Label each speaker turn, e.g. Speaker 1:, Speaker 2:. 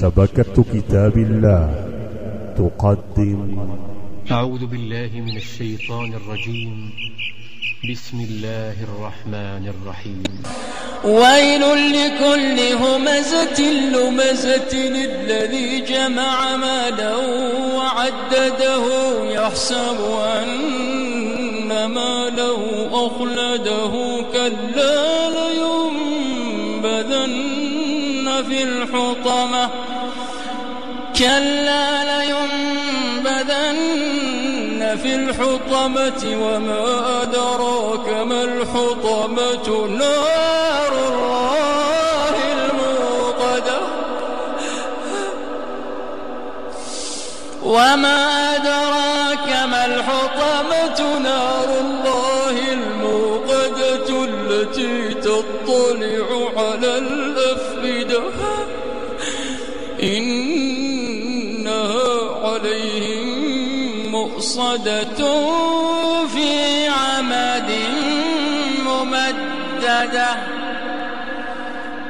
Speaker 1: شبكة كتاب الله تقدم.
Speaker 2: أعوذ بالله من الشيطان الرجيم. بسم الله الرحمن الرحيم.
Speaker 3: ويل لكل همزة لمزة الذي جمع مالا وعدده. يحسب أن ماله أخلده. كلا لينبذن في الحطمة. كلا لينبذن في الحطمة وما أدراك ما الحطمة. نار الله الموقدة. وما أدراك ما الحطمة. نار الله الموقدة التي تطلع على الأفئدة إنها عليهم مؤصدة في عمد ممددة.